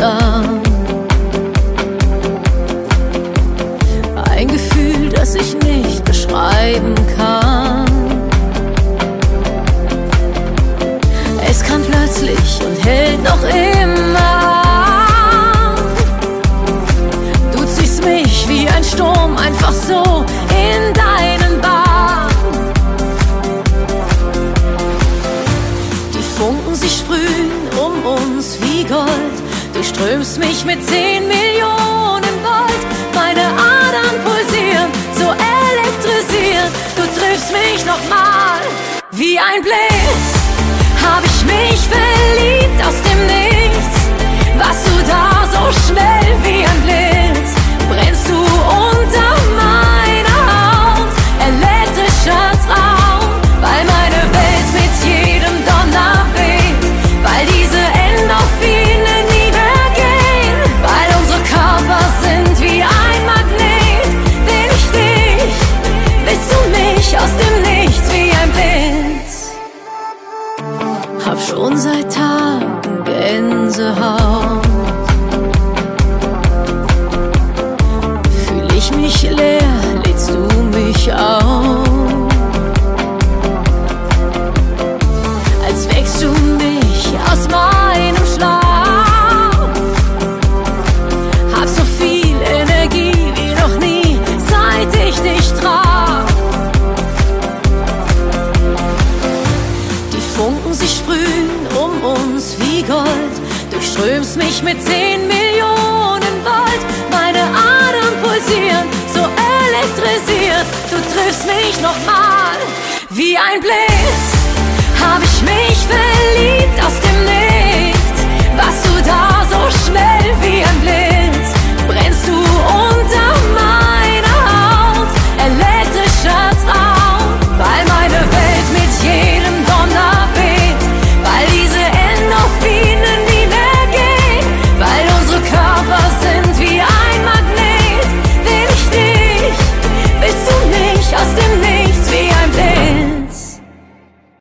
an. Ein Gefühl, das ich nicht beschreiben kann. Es kam plötzlich und hält noch immer. Du ziehst mich wie ein Sturm einfach so in deinen Bart. Die Funken, sie sprühen strömst mich mit zehn Millionen Volt. Meine Adern pulsieren, so elektrisieren. Du triffst mich nochmal wie ein Blitz. Hab ich mich verliebt? Gänsehaut. sprühen um uns wie Gold. Durchströmst mich mit zehn Millionen Volt. Meine Adern pulsieren, so elektrisiert. Du triffst mich nochmal wie ein Blitz. Hab ich mich